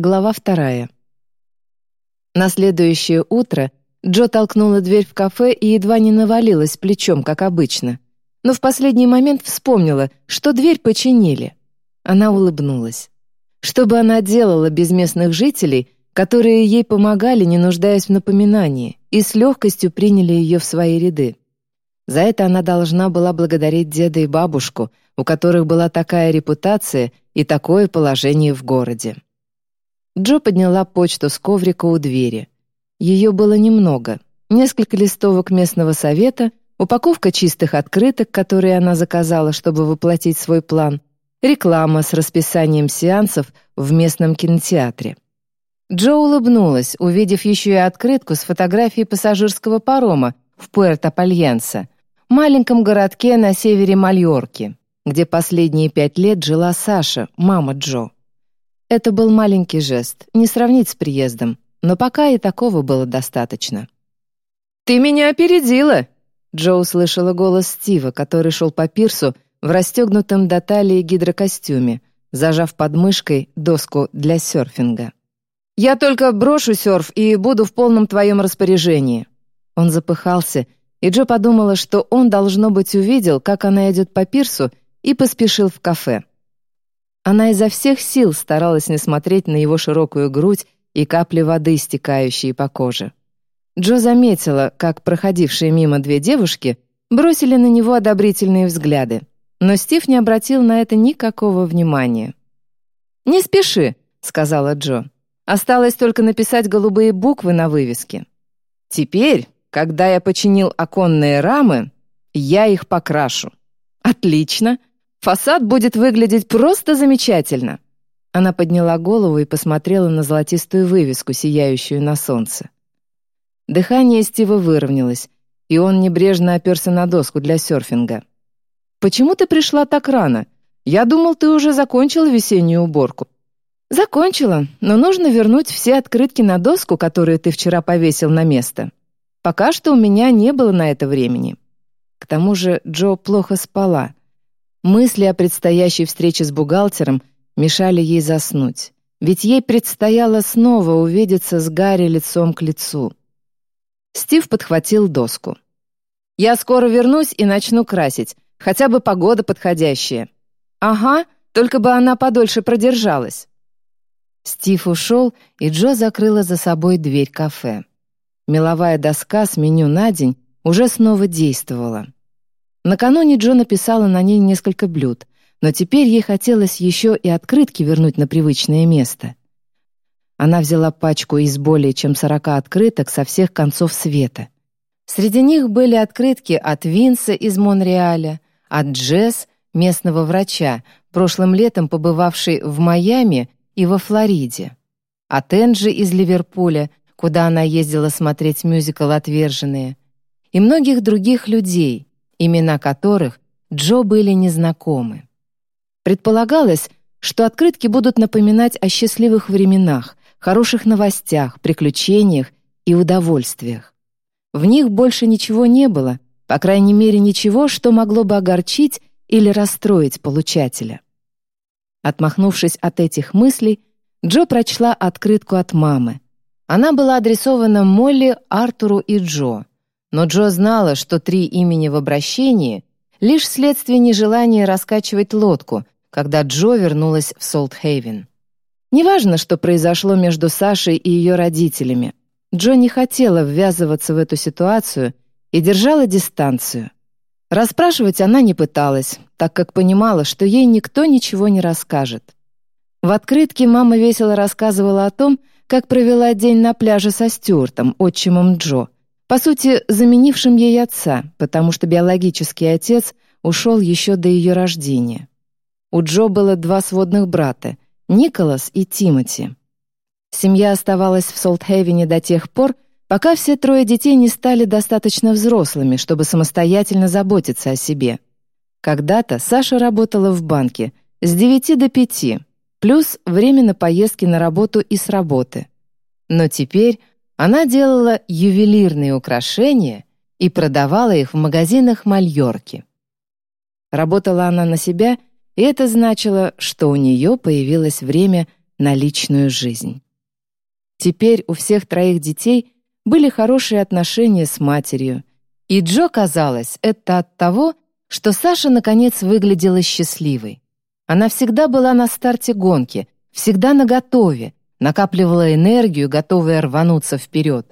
Глава вторая. На следующее утро Джо толкнула дверь в кафе и едва не навалилась плечом, как обычно. Но в последний момент вспомнила, что дверь починили. Она улыбнулась. Что бы она делала без местных жителей, которые ей помогали, не нуждаясь в напоминании, и с легкостью приняли ее в свои ряды? За это она должна была благодарить деда и бабушку, у которых была такая репутация и такое положение в городе. Джо подняла почту с коврика у двери. Ее было немного. Несколько листовок местного совета, упаковка чистых открыток, которые она заказала, чтобы воплотить свой план, реклама с расписанием сеансов в местном кинотеатре. Джо улыбнулась, увидев еще и открытку с фотографией пассажирского парома в Пуэрто-Пальянса, маленьком городке на севере Мальорки, где последние пять лет жила Саша, мама Джо. Это был маленький жест, не сравнить с приездом, но пока и такого было достаточно. «Ты меня опередила!» Джо услышала голос Стива, который шел по пирсу в расстегнутом до талии гидрокостюме, зажав под мышкой доску для серфинга. «Я только брошу серф и буду в полном твоем распоряжении». Он запыхался, и Джо подумала, что он, должно быть, увидел, как она идет по пирсу, и поспешил в кафе. Она изо всех сил старалась не смотреть на его широкую грудь и капли воды, стекающие по коже. Джо заметила, как проходившие мимо две девушки бросили на него одобрительные взгляды, но Стив не обратил на это никакого внимания. «Не спеши», — сказала Джо. «Осталось только написать голубые буквы на вывеске. Теперь, когда я починил оконные рамы, я их покрашу». «Отлично», Фасад будет выглядеть просто замечательно!» Она подняла голову и посмотрела на золотистую вывеску, сияющую на солнце. Дыхание Стива выровнялось, и он небрежно оперся на доску для серфинга. «Почему ты пришла так рано? Я думал, ты уже закончила весеннюю уборку». «Закончила, но нужно вернуть все открытки на доску, которые ты вчера повесил на место. Пока что у меня не было на это времени». К тому же Джо плохо спала, Мысли о предстоящей встрече с бухгалтером мешали ей заснуть, ведь ей предстояло снова увидеться с Гарри лицом к лицу. Стив подхватил доску. «Я скоро вернусь и начну красить, хотя бы погода подходящая». «Ага, только бы она подольше продержалась». Стив ушел, и Джо закрыла за собой дверь кафе. Меловая доска с меню на день уже снова действовала. Накануне Джо написала на ней несколько блюд, но теперь ей хотелось еще и открытки вернуть на привычное место. Она взяла пачку из более чем сорока открыток со всех концов света. Среди них были открытки от Винса из Монреаля, от Джесс, местного врача, прошлым летом побывавшей в Майами и во Флориде, от Энджи из Ливерпуля, куда она ездила смотреть мюзикл «Отверженные», и многих других людей, имена которых Джо были незнакомы. Предполагалось, что открытки будут напоминать о счастливых временах, хороших новостях, приключениях и удовольствиях. В них больше ничего не было, по крайней мере, ничего, что могло бы огорчить или расстроить получателя. Отмахнувшись от этих мыслей, Джо прочла открытку от мамы. Она была адресована Молли, Артуру и Джо, но Джо знала, что три имени в обращении — лишь следствие нежелания раскачивать лодку, когда Джо вернулась в Солтхейвен. Неважно, что произошло между Сашей и ее родителями. Джо не хотела ввязываться в эту ситуацию и держала дистанцию. Расспрашивать она не пыталась, так как понимала, что ей никто ничего не расскажет. В открытке мама весело рассказывала о том, как провела день на пляже со Стюартом, отчимом Джо, по сути, заменившим ей отца, потому что биологический отец ушел еще до ее рождения. У Джо было два сводных брата — Николас и Тимоти. Семья оставалась в Солтхейвене до тех пор, пока все трое детей не стали достаточно взрослыми, чтобы самостоятельно заботиться о себе. Когда-то Саша работала в банке с 9 до 5, плюс время на поездки на работу и с работы. Но теперь она делала ювелирные украшения и продавала их в магазинах Мальорки. Работала она на себя, и это значило, что у нее появилось время на личную жизнь. Теперь у всех троих детей были хорошие отношения с матерью, и Джо казалось, это от того, что Саша наконец выглядела счастливой. Она всегда была на старте гонки, всегда наготове, накапливала энергию, готовая рвануться вперед.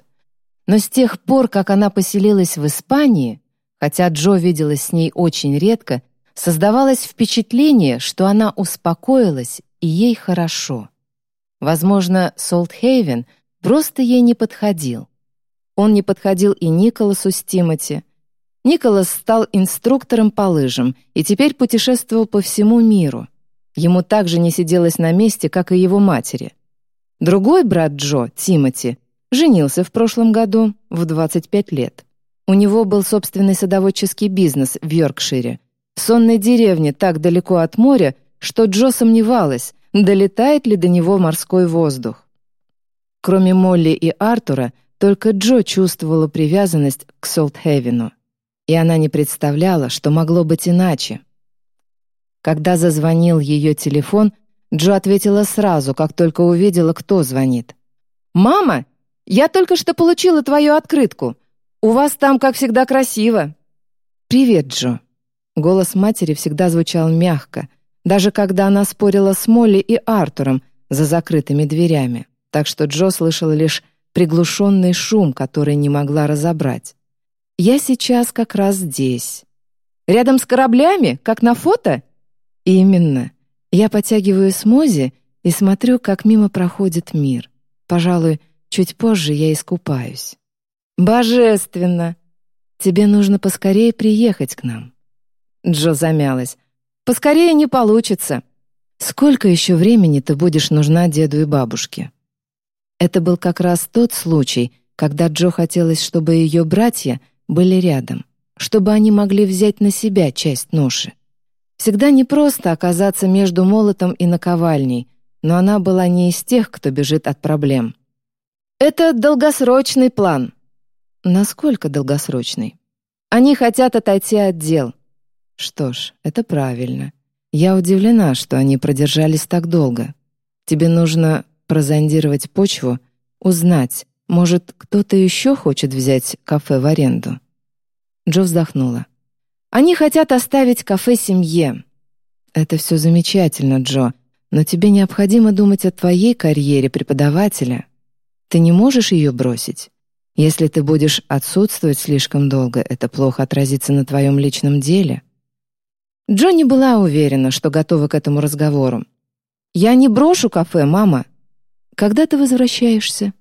Но с тех пор, как она поселилась в Испании, хотя Джо виделась с ней очень редко, создавалось впечатление, что она успокоилась и ей хорошо. Возможно, Солтхейвен просто ей не подходил. Он не подходил и Николасу с Тимоти. Николас стал инструктором по лыжам и теперь путешествовал по всему миру. Ему также не сиделось на месте, как и его матери. Другой брат Джо, Тимоти, женился в прошлом году в 25 лет. У него был собственный садоводческий бизнес в Йоркшире, в сонной деревне так далеко от моря, что Джо сомневалась, долетает ли до него морской воздух. Кроме Молли и Артура, только Джо чувствовала привязанность к Солтхевену, и она не представляла, что могло быть иначе. Когда зазвонил ее телефон, Джо ответила сразу, как только увидела, кто звонит. «Мама, я только что получила твою открытку. У вас там, как всегда, красиво». «Привет, Джо». Голос матери всегда звучал мягко, даже когда она спорила с Молли и Артуром за закрытыми дверями, так что Джо слышала лишь приглушенный шум, который не могла разобрать. «Я сейчас как раз здесь». «Рядом с кораблями, как на фото?» «Именно. Я подтягиваю смузи и смотрю, как мимо проходит мир. Пожалуй, чуть позже я искупаюсь». «Божественно! Тебе нужно поскорее приехать к нам». Джо замялась. «Поскорее не получится. Сколько еще времени ты будешь нужна деду и бабушке?» Это был как раз тот случай, когда Джо хотелось, чтобы ее братья были рядом, чтобы они могли взять на себя часть ноши. Всегда непросто оказаться между молотом и наковальней, но она была не из тех, кто бежит от проблем. «Это долгосрочный план». «Насколько долгосрочный?» «Они хотят отойти от дел». «Что ж, это правильно. Я удивлена, что они продержались так долго. Тебе нужно прозондировать почву, узнать, может, кто-то еще хочет взять кафе в аренду». Джо вздохнула. Они хотят оставить кафе семье. Это все замечательно, Джо, но тебе необходимо думать о твоей карьере преподавателя. Ты не можешь ее бросить. Если ты будешь отсутствовать слишком долго, это плохо отразится на твоем личном деле. Джо не была уверена, что готова к этому разговору. «Я не брошу кафе, мама». «Когда ты возвращаешься?»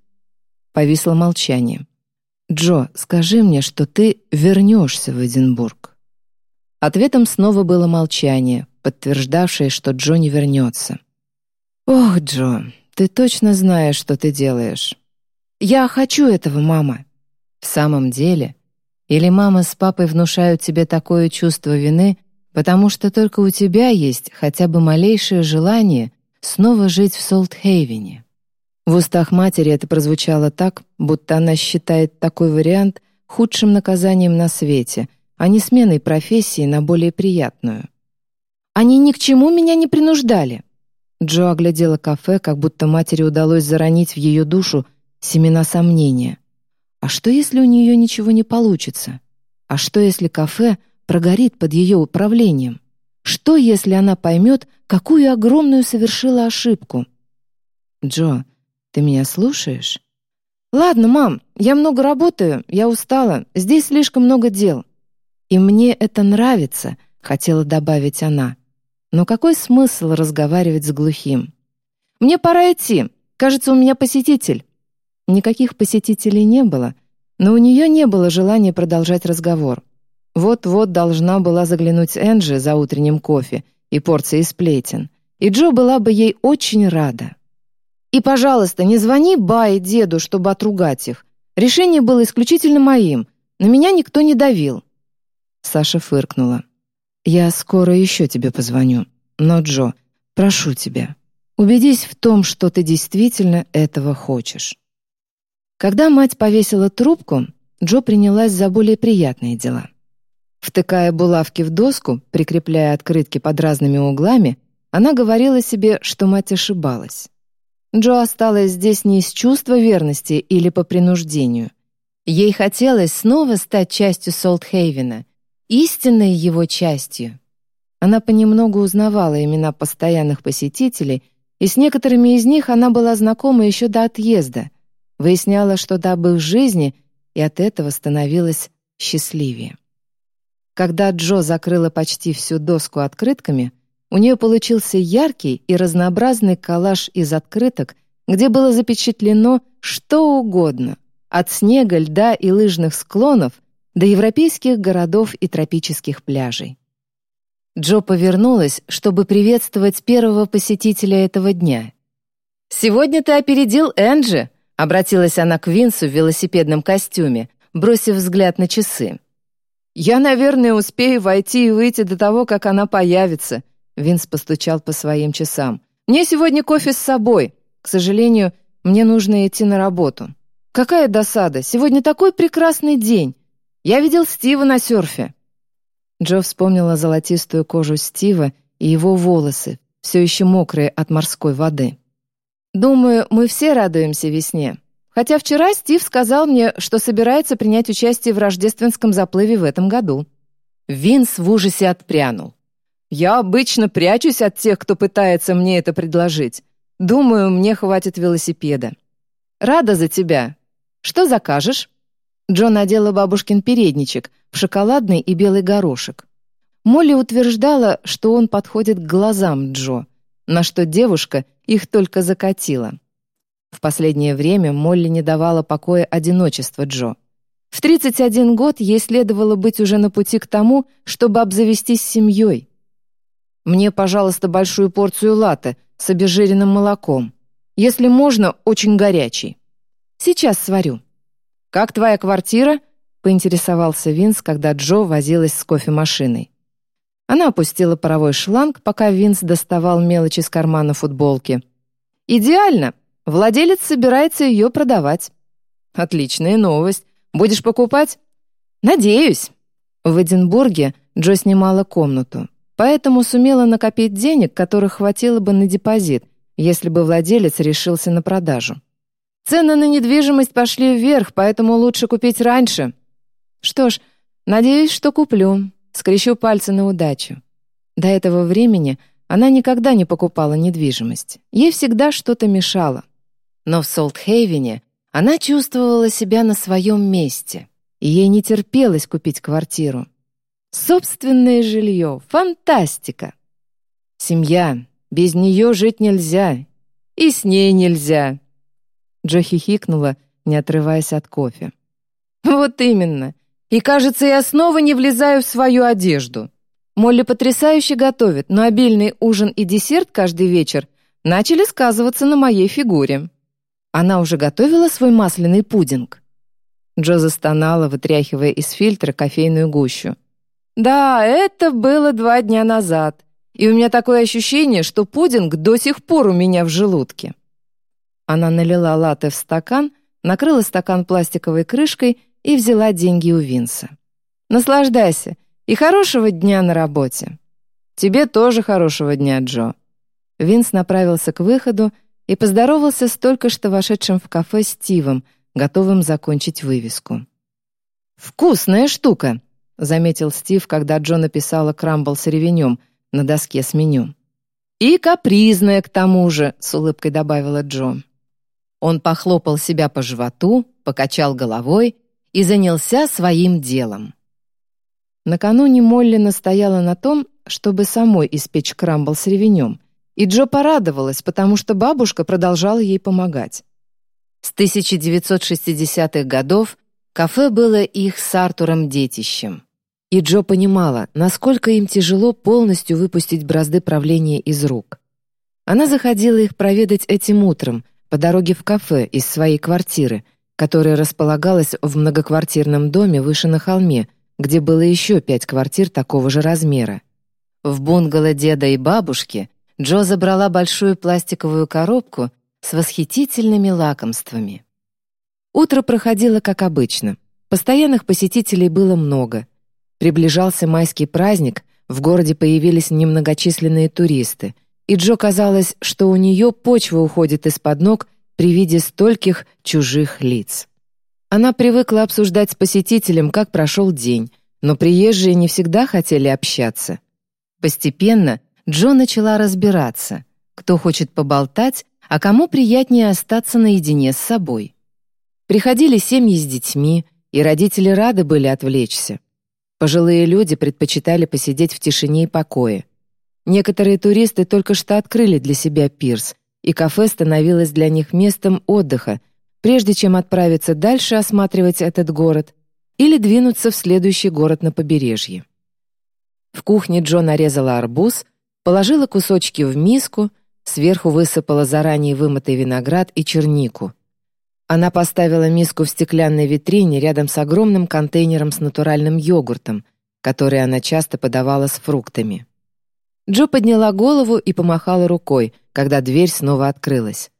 Повисло молчание. «Джо, скажи мне, что ты вернешься в Эдинбург». Ответом снова было молчание, подтверждавшее, что Джо не вернется. «Ох, Джо, ты точно знаешь, что ты делаешь. Я хочу этого, мама». «В самом деле? Или мама с папой внушают тебе такое чувство вины, потому что только у тебя есть хотя бы малейшее желание снова жить в Солтхейвене?» В устах матери это прозвучало так, будто она считает такой вариант худшим наказанием на свете, а не сменой профессии на более приятную. «Они ни к чему меня не принуждали!» Джо оглядела кафе, как будто матери удалось заронить в ее душу семена сомнения. А что, если у нее ничего не получится? А что, если кафе прогорит под ее управлением? Что, если она поймет, какую огромную совершила ошибку? «Джо, ты меня слушаешь?» «Ладно, мам, я много работаю, я устала, здесь слишком много дел. «И мне это нравится», — хотела добавить она. «Но какой смысл разговаривать с глухим?» «Мне пора идти. Кажется, у меня посетитель». Никаких посетителей не было, но у нее не было желания продолжать разговор. Вот-вот должна была заглянуть Энджи за утренним кофе и порцией сплетен, и Джо была бы ей очень рада. «И, пожалуйста, не звони Ба и деду, чтобы отругать их. Решение было исключительно моим, на меня никто не давил. Саша фыркнула. «Я скоро еще тебе позвоню. Но, Джо, прошу тебя, убедись в том, что ты действительно этого хочешь». Когда мать повесила трубку, Джо принялась за более приятные дела. Втыкая булавки в доску, прикрепляя открытки под разными углами, она говорила себе, что мать ошибалась. Джо осталась здесь не из чувства верности или по принуждению. Ей хотелось снова стать частью Солтхейвена, истинной его частью. Она понемногу узнавала имена постоянных посетителей, и с некоторыми из них она была знакома еще до отъезда, выясняла что-то об их жизни и от этого становилась счастливее. Когда Джо закрыла почти всю доску открытками, у нее получился яркий и разнообразный коллаж из открыток, где было запечатлено что угодно, от снега, льда и лыжных склонов до европейских городов и тропических пляжей. Джо повернулась, чтобы приветствовать первого посетителя этого дня. «Сегодня ты опередил Энджи», — обратилась она к Винсу в велосипедном костюме, бросив взгляд на часы. «Я, наверное, успею войти и выйти до того, как она появится», Винс постучал по своим часам. «Мне сегодня кофе с собой. К сожалению, мне нужно идти на работу. Какая досада! Сегодня такой прекрасный день! Я видел Стива на серфе!» Джо вспомнила золотистую кожу Стива и его волосы, все еще мокрые от морской воды. «Думаю, мы все радуемся весне. Хотя вчера Стив сказал мне, что собирается принять участие в рождественском заплыве в этом году». Винс в ужасе отпрянул. Я обычно прячусь от тех, кто пытается мне это предложить. Думаю, мне хватит велосипеда. Рада за тебя. Что закажешь?» Джо надела бабушкин передничек в шоколадный и белый горошек. Молли утверждала, что он подходит к глазам Джо, на что девушка их только закатила. В последнее время Молли не давала покоя одиночества Джо. В 31 год ей следовало быть уже на пути к тому, чтобы обзавестись семьей. Мне, пожалуйста, большую порцию латте с обезжиренным молоком. Если можно, очень горячий. Сейчас сварю. Как твоя квартира? поинтересовался Винс, когда Джо возилась с кофемашиной. Она опустила паровой шланг, пока Винс доставал мелочь из кармана футболки. «Идеально! Владелец собирается ее продавать». «Отличная новость. Будешь покупать?» «Надеюсь». В Эдинбурге Джо снимала комнату поэтому сумела накопить денег, которых хватило бы на депозит, если бы владелец решился на продажу. Цены на недвижимость пошли вверх, поэтому лучше купить раньше. Что ж, надеюсь, что куплю. Скрещу пальцы на удачу. До этого времени она никогда не покупала недвижимость. Ей всегда что-то мешало. Но в Солтхейвене она чувствовала себя на своем месте, и ей не терпелось купить квартиру. Собственное жилье — фантастика! Семья. Без нее жить нельзя. И с ней нельзя. Джо хихикнула, не отрываясь от кофе. Вот именно. И, кажется, я снова не влезаю в свою одежду. Молли потрясающе готовит, но обильный ужин и десерт каждый вечер начали сказываться на моей фигуре. Она уже готовила свой масляный пудинг. Джо застонала, вытряхивая из фильтра кофейную гущу. Да, это было два дня назад. И у меня такое ощущение, что пудинг до сих пор у меня в желудке. Она налила латте в стакан, накрыла стакан пластиковой крышкой и взяла деньги у Винса. «Наслаждайся и хорошего дня на работе». «Тебе тоже хорошего дня, Джо». Винс направился к выходу и поздоровался с только что вошедшим в кафе Стивом, готовым закончить вывеску. «Вкусная штука!» — заметил Стив, когда Джо написала крамбл с ревенем на доске с меню. «И капризная, к тому же», — с улыбкой добавила Джо. Он похлопал себя по животу, покачал головой и занялся своим делом. Накануне Молли настояла на том, чтобы самой испечь крамбл с ревенем, и Джо порадовалась, потому что бабушка продолжала ей помогать. С 1960-х годов кафе было их с Артуром детищем. И Джо понимала, насколько им тяжело полностью выпустить бразды правления из рук. Она заходила их проведать этим утром, по дороге в кафе из своей квартиры, которая располагалась в многоквартирном доме выше на холме, где было еще пять квартир такого же размера. В бунгало деда и бабушки Джо забрала большую пластиковую коробку с восхитительными лакомствами. Утро проходило как обычно. Постоянных посетителей было много — Приближался майский праздник, в городе появились немногочисленные туристы, и Джо казалось, что у нее почва уходит из-под ног при виде стольких чужих лиц. Она привыкла обсуждать с посетителем, как прошел день, но приезжие не всегда хотели общаться. Постепенно Джо начала разбираться, кто хочет поболтать, а кому приятнее остаться наедине с собой. Приходили семьи с детьми, и родители рады были отвлечься. Пожилые люди предпочитали посидеть в тишине и покое. Некоторые туристы только что открыли для себя пирс, и кафе становилось для них местом отдыха, прежде чем отправиться дальше осматривать этот город или двинуться в следующий город на побережье. В кухне Джо нарезала арбуз, положила кусочки в миску, сверху высыпала заранее вымытый виноград и чернику. Она поставила миску в стеклянной витрине рядом с огромным контейнером с натуральным йогуртом, который она часто подавала с фруктами. Джо подняла голову и помахала рукой, когда дверь снова открылась.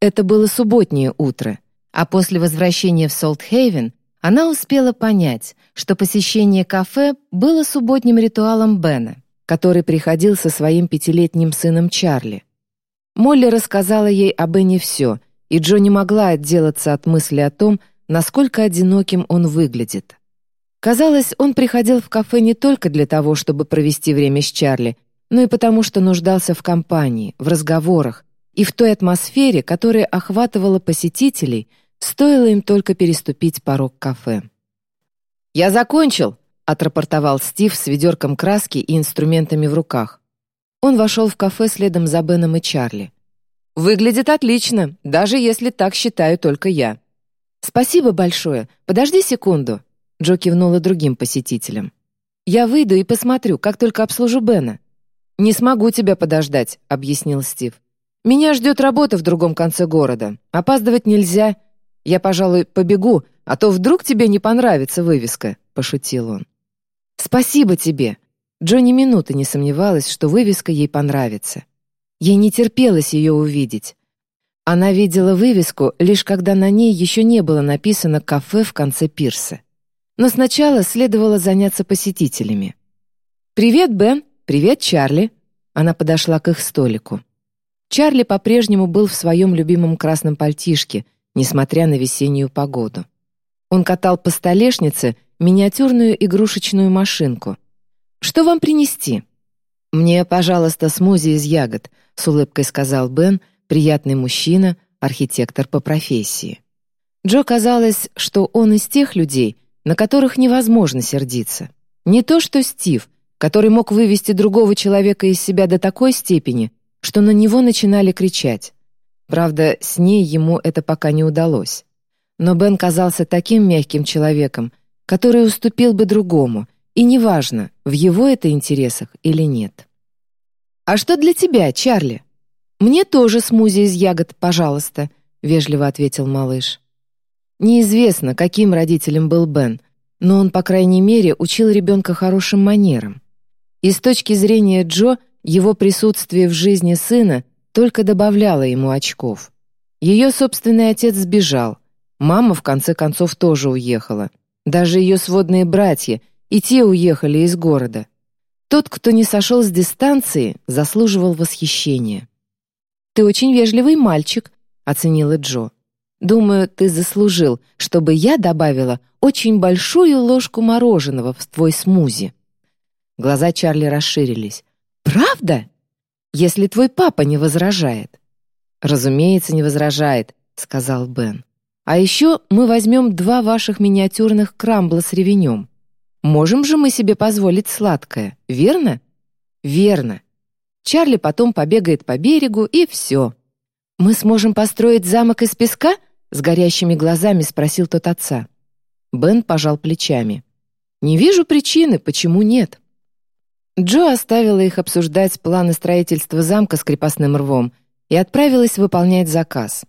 Это было субботнее утро, а после возвращения в Солт-Хейвен она успела понять, что посещение кафе было субботним ритуалом Бена, который приходил со своим пятилетним сыном Чарли. Молли рассказала ей о Бене все — и Джо не могла отделаться от мысли о том, насколько одиноким он выглядит. Казалось, он приходил в кафе не только для того, чтобы провести время с Чарли, но и потому, что нуждался в компании, в разговорах и в той атмосфере, которая охватывала посетителей, стоило им только переступить порог кафе. «Я закончил!» — отрапортовал Стив с ведерком краски и инструментами в руках. Он вошел в кафе следом за Беном и Чарли. «Выглядит отлично, даже если так считаю только я». «Спасибо большое. Подожди секунду». Джо кивнула другим посетителям. «Я выйду и посмотрю, как только обслужу Бена». «Не смогу тебя подождать», — объяснил Стив. «Меня ждет работа в другом конце города. Опаздывать нельзя. Я, пожалуй, побегу, а то вдруг тебе не понравится вывеска», — пошутил он. «Спасибо тебе». Джо ни минуты не сомневалась, что вывеска ей понравится. Ей не терпелось ее увидеть. Она видела вывеску, лишь когда на ней еще не было написано «кафе» в конце пирса. Но сначала следовало заняться посетителями. «Привет, Бен! Привет, Чарли!» Она подошла к их столику. Чарли по-прежнему был в своем любимом красном пальтишке, несмотря на весеннюю погоду. Он катал по столешнице миниатюрную игрушечную машинку. «Что вам принести?» «Мне, пожалуйста, смузи из ягод», — с улыбкой сказал Бен, приятный мужчина, архитектор по профессии. Джо казалось, что он из тех людей, на которых невозможно сердиться. Не то что Стив, который мог вывести другого человека из себя до такой степени, что на него начинали кричать. Правда, с ней ему это пока не удалось. Но Бен казался таким мягким человеком, который уступил бы другому, и неважно, в его это интересах или нет. «А что для тебя, Чарли?» «Мне тоже смузи из ягод, пожалуйста», — вежливо ответил малыш. Неизвестно, каким родителем был Бен, но он, по крайней мере, учил ребенка хорошим манерам. И с точки зрения Джо, его присутствие в жизни сына только добавляло ему очков. Ее собственный отец сбежал, мама, в конце концов, тоже уехала. Даже ее сводные братья — и те уехали из города. Тот, кто не сошел с дистанции, заслуживал восхищения. «Ты очень вежливый мальчик», — оценила Джо. «Думаю, ты заслужил, чтобы я добавила очень большую ложку мороженого в твой смузи». Глаза Чарли расширились. «Правда? Если твой папа не возражает». «Разумеется, не возражает», — сказал Бен. «А еще мы возьмем два ваших миниатюрных крамбла с ревенем. Можем же мы себе позволить сладкое, верно? Верно. Чарли потом побегает по берегу, и все. «Мы сможем построить замок из песка?» С горящими глазами спросил тот отца. Бен пожал плечами. «Не вижу причины, почему нет». Джо оставила их обсуждать планы строительства замка с крепостным рвом и отправилась выполнять заказ.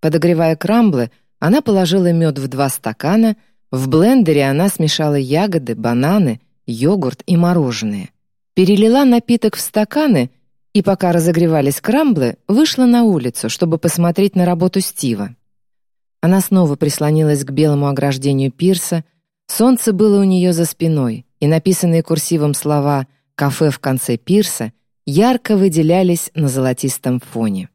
Подогревая крамблы, она положила мед в два стакана — в блендере она смешала ягоды, бананы, йогурт и мороженое. Перелила напиток в стаканы и, пока разогревались крамблы, вышла на улицу, чтобы посмотреть на работу Стива. Она снова прислонилась к белому ограждению пирса, солнце было у нее за спиной, и написанные курсивом слова «кафе в конце пирса» ярко выделялись на золотистом фоне.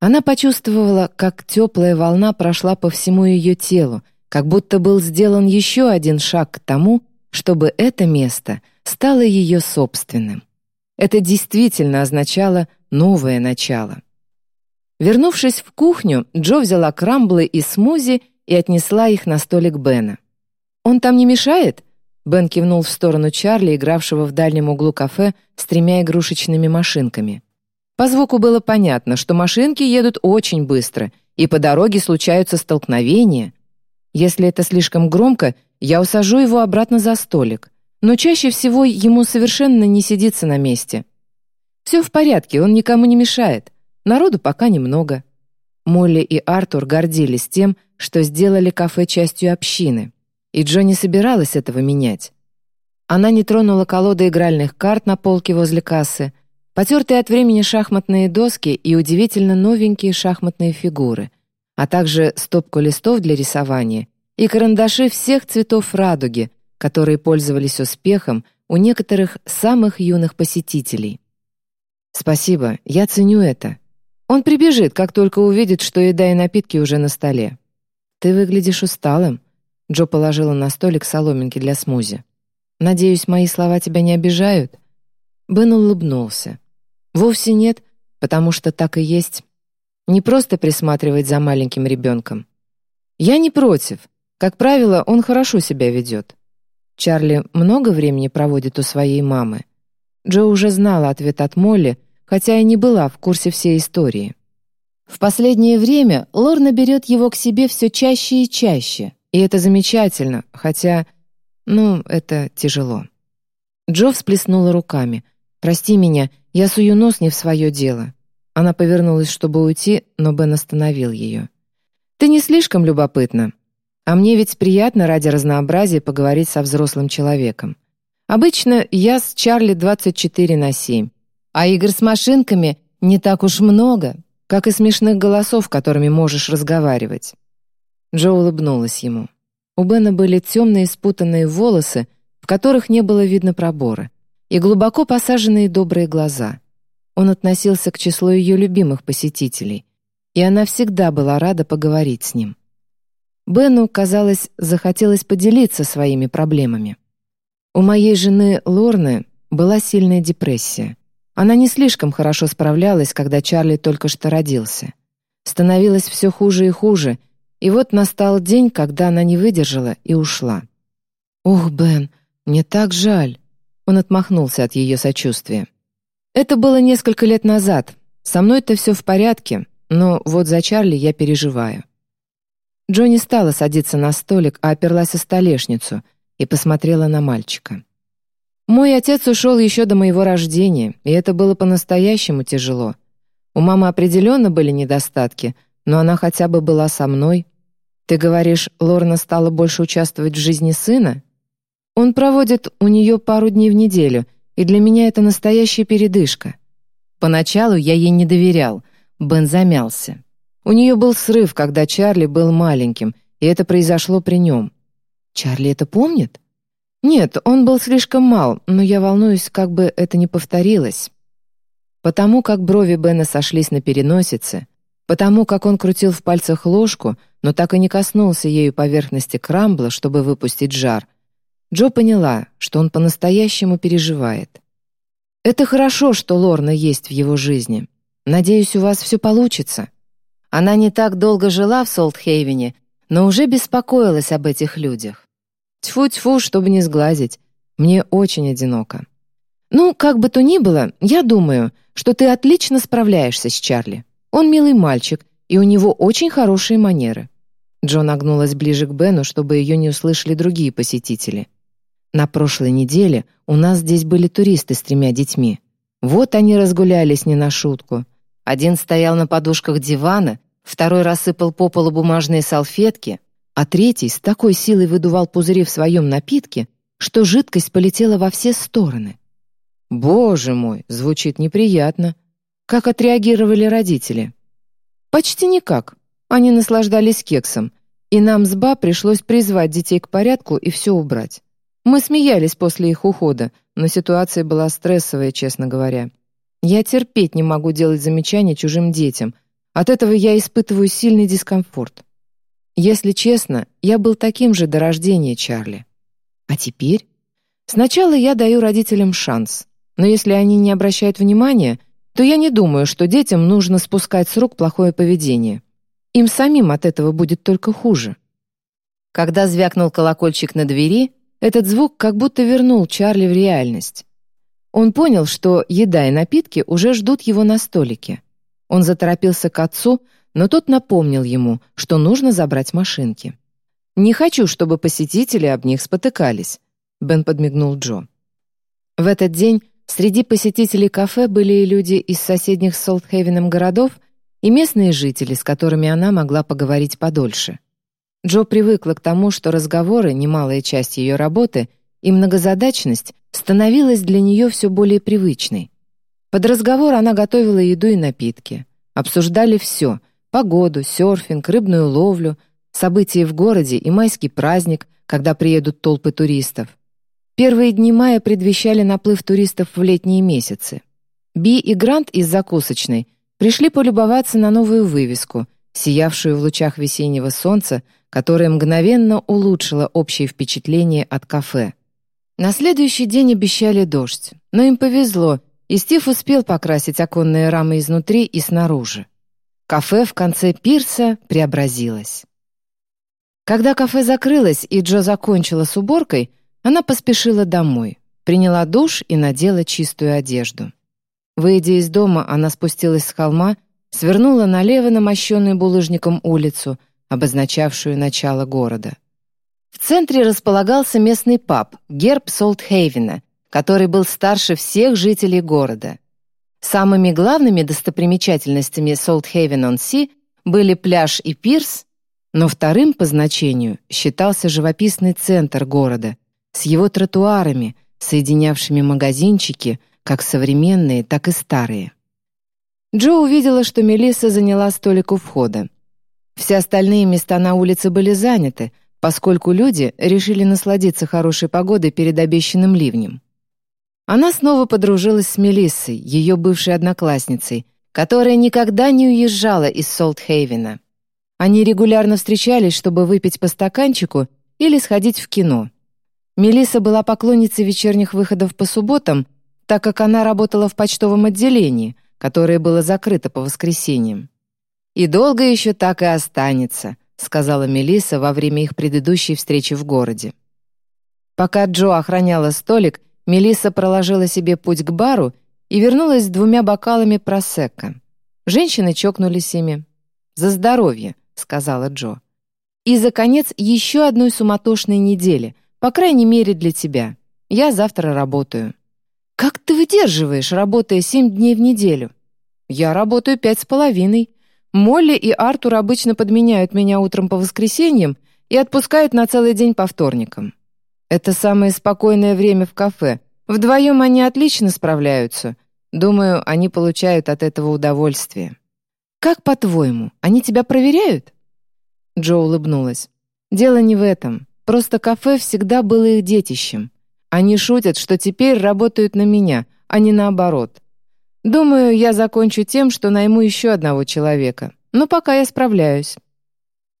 Она почувствовала, как теплая волна прошла по всему ее телу, как будто был сделан еще один шаг к тому, чтобы это место стало ее собственным. Это действительно означало новое начало. Вернувшись в кухню, Джо взяла крамблы и смузи и отнесла их на столик Бена. «Он там не мешает?» Бен кивнул в сторону Чарли, игравшего в дальнем углу кафе с тремя игрушечными машинками. По звуку было понятно, что машинки едут очень быстро, и по дороге случаются столкновения. Если это слишком громко, я усажу его обратно за столик. Но чаще всего ему совершенно не сидится на месте. Все в порядке, он никому не мешает. Народу пока немного. Молли и Артур гордились тем, что сделали кафе частью общины, и Джо не собиралась этого менять. Она не тронула колоды игральных карт на полке возле кассы, потертые от времени шахматные доски и удивительно новенькие шахматные фигуры, а также стопку листов для рисования и карандаши всех цветов радуги, которые пользовались успехом у некоторых самых юных посетителей. «Спасибо, я ценю это», он прибежит, как только увидит, что еда и напитки уже на столе. «Ты выглядишь усталым», — Джо положила на столик соломинки для смузи. «Надеюсь, мои слова тебя не обижают?» Бен улыбнулся. «Вовсе нет, потому что так и есть. Не просто присматривать за маленьким ребенком. Я не против. Как правило, он хорошо себя ведет. Чарли много времени проводит у своей мамы. Джо уже знала ответ от Молли, хотя и не была в курсе всей истории. В последнее время Лорна берет его к себе все чаще и чаще, и это замечательно, хотя, ну, это тяжело. Джо всплеснула руками. «Прости меня, я сую нос не в свое дело». Она повернулась, чтобы уйти, но Бен остановил ее. «Ты не слишком любопытна. А мне ведь приятно ради разнообразия поговорить со взрослым человеком. Обычно я с Чарли 24 на 7, а игр с машинками не так уж много, как и смешных голосов, которыми можешь разговаривать». Джо улыбнулась ему. У Бена были темные спутанные волосы, в которых не было видно пробора, и глубоко посаженные добрые глаза. Он относился к числу ее любимых посетителей, и она всегда была рада поговорить с ним. Бену, казалось, захотелось поделиться своими проблемами. У моей жены Лорны была сильная депрессия. Она не слишком хорошо справлялась, когда Чарли только что родился. Становилось все хуже и хуже, и вот настал день, когда она не выдержала и ушла. «Ох, Бен, мне так жаль!» Он отмахнулся от ее сочувствия. «Это было несколько лет назад. Со мной-то все в порядке, но вот за Чарли я переживаю». Джонни стала садиться на столик, а оперлась о столешницу и посмотрела на мальчика. Мой отец ушел еще до моего рождения, и это было по-настоящему тяжело. У мамы определенно были недостатки, но она хотя бы была со мной. Ты говоришь, Лорна стала больше участвовать в жизни сына? Он проводит у нее пару дней в неделю, и для меня это настоящая передышка. Поначалу я ей не доверял, Бен замялся. У нее был срыв, когда Чарли был маленьким, и это произошло при нем. Чарли это помнит? Нет, он был слишком мал, но я волнуюсь, как бы это не повторилось. Потому как брови Бена сошлись на переносице, потому как он крутил в пальцах ложку, но так и не коснулся ею поверхности крамбла, чтобы выпустить жар, Джо поняла, что он по-настоящему переживает. «Это хорошо, что Лорна есть в его жизни. Надеюсь, у вас все получится». Она не так долго жила в Солтхейвене, но уже беспокоилась об этих людях. Тьфу-тьфу, чтобы не сглазить. Мне очень одиноко. Ну, как бы то ни было, я думаю, что ты отлично справляешься с Чарли. Он милый мальчик, и у него очень хорошие манеры». Джо нагнулась ближе к Бену, чтобы ее не услышали другие посетители. «На прошлой неделе у нас здесь были туристы с тремя детьми. Вот они разгулялись не на шутку. Один стоял на подушках дивана, второй рассыпал по полу бумажные салфетки, а третий с такой силой выдувал пузыри в своем напитке, что жидкость полетела во все стороны. «Боже мой, звучит неприятно. Как отреагировали родители?» «Почти никак. Они наслаждались кексом, и нам с Ба пришлось призвать детей к порядку и все убрать. Мы смеялись после их ухода, но ситуация была стрессовая, честно говоря. Я терпеть не могу делать замечания чужим детям. От этого я испытываю сильный дискомфорт. Если честно, я был таким же до рождения, Чарли. А теперь? Сначала я даю родителям шанс, но если они не обращают внимания, то я не думаю, что детям нужно спускать с рук плохое поведение. Им самим от этого будет только хуже. Когда звякнул колокольчик на двери, этот звук как будто вернул Чарли в реальность. Он понял, что еда и напитки уже ждут его на столике. Он заторопился к отцу, но тот напомнил ему, что нужно забрать машинки. «Не хочу, чтобы посетители об них спотыкались», — Бен подмигнул Джо. В этот день среди посетителей кафе были и люди из соседних с Солтхейвеном городов, и местные жители, с которыми она могла поговорить подольше. Джо привыкла к тому, что разговоры, немалая часть ее работы, и многозадачность становилась для нее все более привычной. Под разговор она готовила еду и напитки. Обсуждали все — погоду, серфинг, рыбную ловлю, события в городе и майский праздник, когда приедут толпы туристов. Первые дни мая предвещали наплыв туристов в летние месяцы. Би и Грант из закусочной пришли полюбоваться на новую вывеску, сиявшую в лучах весеннего солнца, которая мгновенно улучшила общее впечатление от кафе. На следующий день обещали дождь, но им повезло, и Стив успел покрасить оконные рамы изнутри и снаружи. Кафе в конце пирса преобразилось. Когда кафе закрылось и Джо закончила с уборкой, она поспешила домой, приняла душ и надела чистую одежду. Выйдя из дома, она спустилась с холма, свернула налево на мощенную булыжником улицу, обозначавшую начало города. В центре располагался местный паб, герб Солтхейвена, который был старше всех жителей города. Самыми главными достопримечательностями Солтхейвен-он-Си были пляж и пирс, но вторым по значению считался живописный центр города с его тротуарами, соединявшими магазинчики, как современные, так и старые. Джо увидела, что Мелисса заняла столик у входа. Все остальные места на улице были заняты, поскольку люди решили насладиться хорошей погодой перед обещанным ливнем. Она снова подружилась с Мелиссой, ее бывшей одноклассницей, которая никогда не уезжала из Солтхейвена. Они регулярно встречались, чтобы выпить по стаканчику или сходить в кино. Мелисса была поклонницей вечерних выходов по субботам так как она работала в почтовом отделении, которое было закрыто по воскресеньям. «И долго еще так и останется», — сказала Мелисса во время их предыдущей встречи в городе. Пока Джо охраняла столик, Мелисса проложила себе путь к бару и вернулась с двумя бокалами просекко. Женщины чокнулись ими. «За здоровье», — сказала Джо. «И за конец еще одной суматошной недели, по крайней мере для тебя. Я завтра работаю». «Как ты выдерживаешь, работая семь дней в неделю?» «Я работаю пять с половиной. Молли и Артур обычно подменяют меня утром по воскресеньям и отпускают на целый день по вторникам. Это самое спокойное время в кафе. Вдвоем они отлично справляются. Думаю, они получают от этого удовольствие». «Как по-твоему, они тебя проверяют?» Джо улыбнулась. «Дело не в этом. Просто кафе всегда было их детищем. Они шутят, что теперь работают на меня, а не наоборот. Думаю, я закончу тем, что найму еще одного человека. Но пока я справляюсь».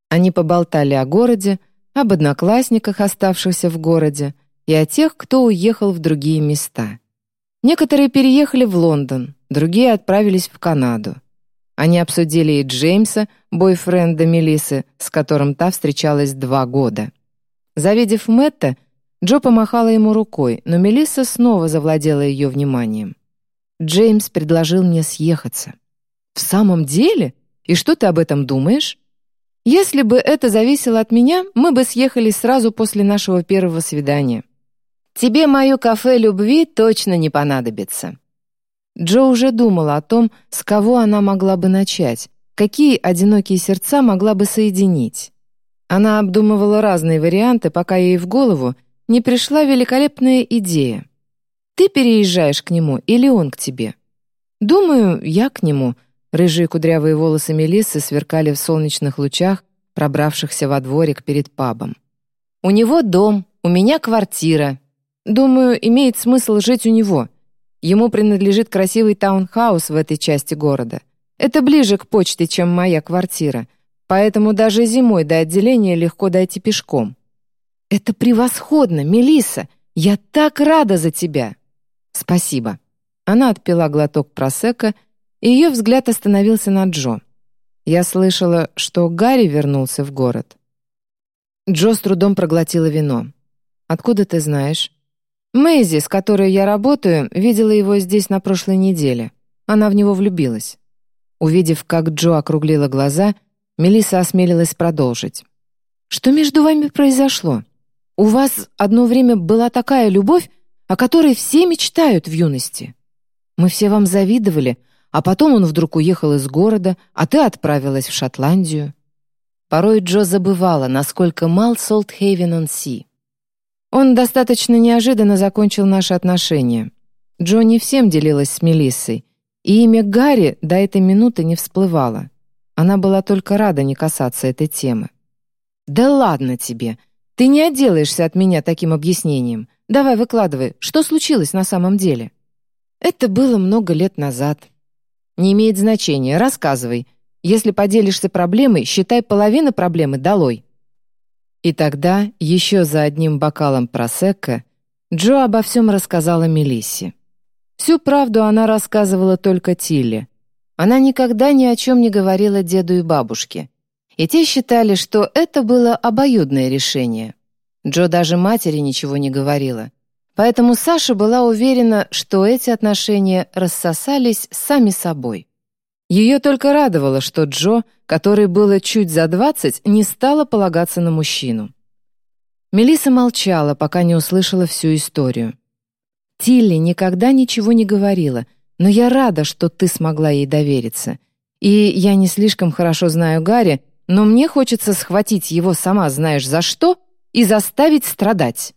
Они поболтали о городе, об одноклассниках, оставшихся в городе, и о тех, кто уехал в другие места. Некоторые переехали в Лондон, другие отправились в Канаду. Они обсудили и Джеймса, бойфренда Мелисы, с которым та встречалась два года. Завидев Мэтта, Джо помахала ему рукой, но Мелисса снова завладела ее вниманием. «Джеймс предложил мне съехаться». «В самом деле? И что ты об этом думаешь?» «Если бы это зависело от меня, мы бы съехали сразу после нашего первого свидания. Тебе мое кафе любви точно не понадобится». Джо уже думала о том, с кого она могла бы начать, какие одинокие сердца могла бы соединить. Она обдумывала разные варианты, пока ей в голову не пришла великолепная идея. Ты переезжаешь к нему или он к тебе? Думаю, я к нему. Рыжие кудрявые волосы Мелиссы сверкали в солнечных лучах, пробравшихся во дворик перед пабом. У него дом, у меня квартира. Думаю, имеет смысл жить у него. Ему принадлежит красивый таунхаус в этой части города. Это ближе к почте, чем моя квартира, поэтому даже зимой до отделения легко дойти пешком. Это превосходно, Мелисса. Я так рада за тебя. Спасибо. Она отпила глоток просека, и ее взгляд остановился на Джо. Я слышала, что Гарри вернулся в город. Джо с трудом проглотила вино. «Откуда ты знаешь?» «Мэйзи, с которой я работаю, видела его здесь на прошлой неделе. Она в него влюбилась». Увидев, как Джо округлила глаза, Мелисса осмелилась продолжить. «Что между вами произошло? У вас одно время была такая любовь, о которой все мечтают в юности. Мы все вам завидовали, а потом он вдруг уехал из города, а ты отправилась в Шотландию». Порой Джо забывала, насколько мал Солтхейвен-он-Си. Он достаточно неожиданно закончил наши отношения. Джо не всем делилась с Мелиссой, и имя Гарри до этой минуты не всплывало. Она была только рада не касаться этой темы. «Да ладно тебе! Ты не отделаешься от меня таким объяснением. Давай выкладывай, что случилось на самом деле?» «Это было много лет назад». «Не имеет значения, рассказывай. Если поделишься проблемой, считай половину проблемы долой». И тогда, еще за одним бокалом просекко, Джо обо всем рассказала Мелиссе. Всю правду она рассказывала только Тилле. Она никогда ни о чем не говорила деду и бабушке. И те считали, что это было обоюдное решение. Джо даже матери ничего не говорила. Поэтому Саша была уверена, что эти отношения рассосались сами собой. Ее только радовало, что Джо, который было чуть за двадцать, не стала полагаться на мужчину. Мелиса молчала, пока не услышала всю историю. Тилли никогда ничего не говорила, но я рада, что ты смогла ей довериться. И я не слишком хорошо знаю Гарри, но мне хочется схватить его сама знаешь за что и заставить страдать.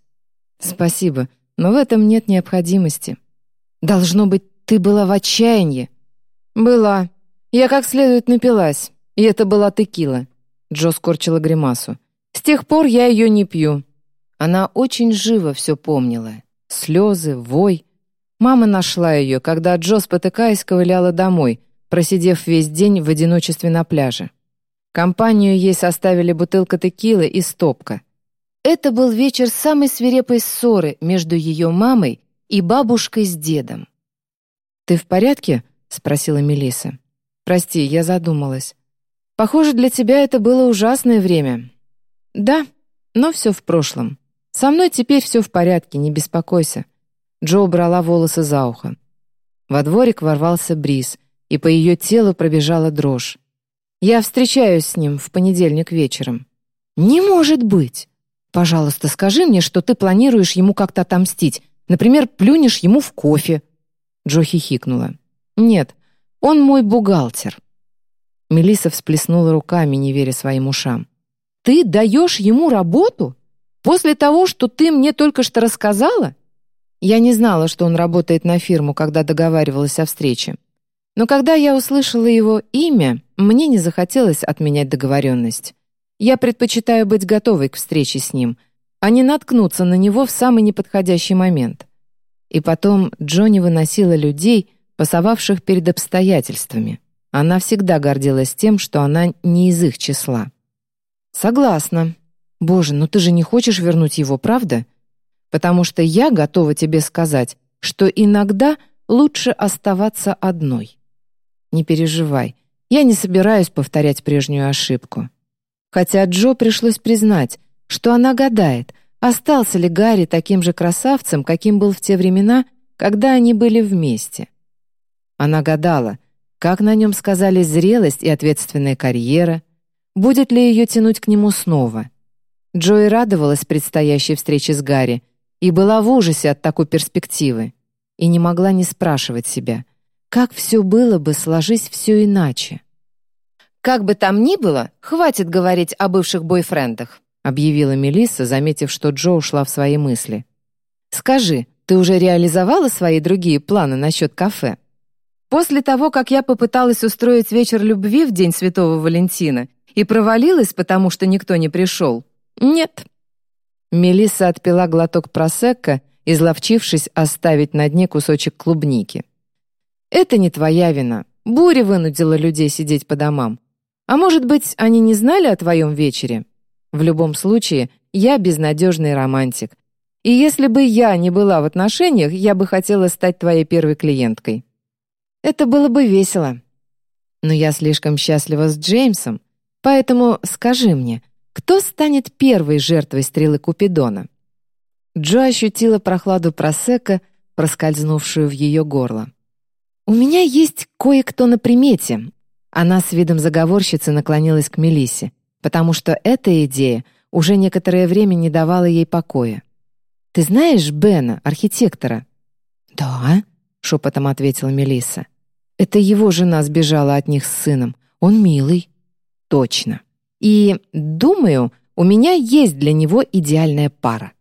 Спасибо, но в этом нет необходимости. Должно быть, ты была в отчаянии. Была. Я как следует напилась, и это была текила. Джо скорчила гримасу. С тех пор я ее не пью. Она очень живо все помнила слезы, вой. Мама нашла ее, когда Джо, спотыкаясь, ковыляла домой, просидев весь день в одиночестве на пляже. Компанию ей составили бутылка текилы и стопка. Это был вечер самой свирепой ссоры между ее мамой и бабушкой с дедом. «Ты в порядке?» — спросила Мелиса. «Прости, я задумалась. Похоже, для тебя это было ужасное время». «Да, но все в прошлом. «Со мной теперь все в порядке, не беспокойся». Джо убрала волосы за ухо. Во дворик ворвался бриз, и по ее телу пробежала дрожь. «Я встречаюсь с ним в понедельник вечером». «Не может быть! Пожалуйста, скажи мне, что ты планируешь ему как-то отомстить. Например, плюнешь ему в кофе». Джо хихикнула. «Нет, он мой бухгалтер». Мелисса всплеснула руками, не веря своим ушам. «Ты даешь ему работу?» После того, что ты мне только что рассказала? Я не знала, что он работает на фирму, когда договаривалась о встрече. Но когда я услышала его имя, мне не захотелось отменять договоренность. Я предпочитаю быть готовой к встрече с ним, а не наткнуться на него в самый неподходящий момент. И потом Джонни выносила людей, пасовавших перед обстоятельствами. Она всегда гордилась тем, что она не из их числа. «Согласна», «Боже, ну ты же не хочешь вернуть его, правда? Потому что я готова тебе сказать, что иногда лучше оставаться одной. Не переживай, я не собираюсь повторять прежнюю ошибку». Хотя Джо пришлось признать, что она гадает, остался ли Гарри таким же красавцем, каким был в те времена, когда они были вместе. Она гадала, как на нем сказались зрелость и ответственная карьера, будет ли ее тянуть к нему снова — Джои радовалась предстоящей встрече с Гарри и была в ужасе от такой перспективы и не могла не спрашивать себя, как все было бы, сложись все иначе. «Как бы там ни было, хватит говорить о бывших бойфрендах», объявила Мелисса, заметив, что Джо ушла в свои мысли. «Скажи, ты уже реализовала свои другие планы насчет кафе?» После того, как я попыталась устроить вечер любви в День Святого Валентина и провалилась, потому что никто не пришел, «Нет». Мелисса отпила глоток просекко изловчившись оставить на дне кусочек клубники. «Это не твоя вина. Буря вынудила людей сидеть по домам. А может быть, они не знали о твоем вечере? В любом случае, я безнадежный романтик. И если бы я не была в отношениях, я бы хотела стать твоей первой клиенткой. Это было бы весело. Но я слишком счастлива с Джеймсом, поэтому скажи мне, кто станет первой жертвой стрелы Купидона?» Джо ощутила прохладу просека, проскользнувшую в ее горло. «У меня есть кое-кто на примете». Она с видом заговорщицы наклонилась к Мелиссе, потому что эта идея уже некоторое время не давала ей покоя. «Ты знаешь Бена, архитектора?» «Да», — шепотом ответила Мелисса. «Это его жена сбежала от них с сыном. Он милый». «Точно. И, думаю, у меня есть для него идеальная пара».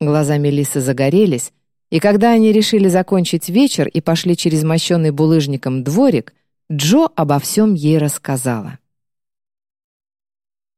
Глаза Мелиссы загорелись, и когда они решили закончить вечер и пошли через мощенный булыжником дворик, Джо обо всем ей рассказала.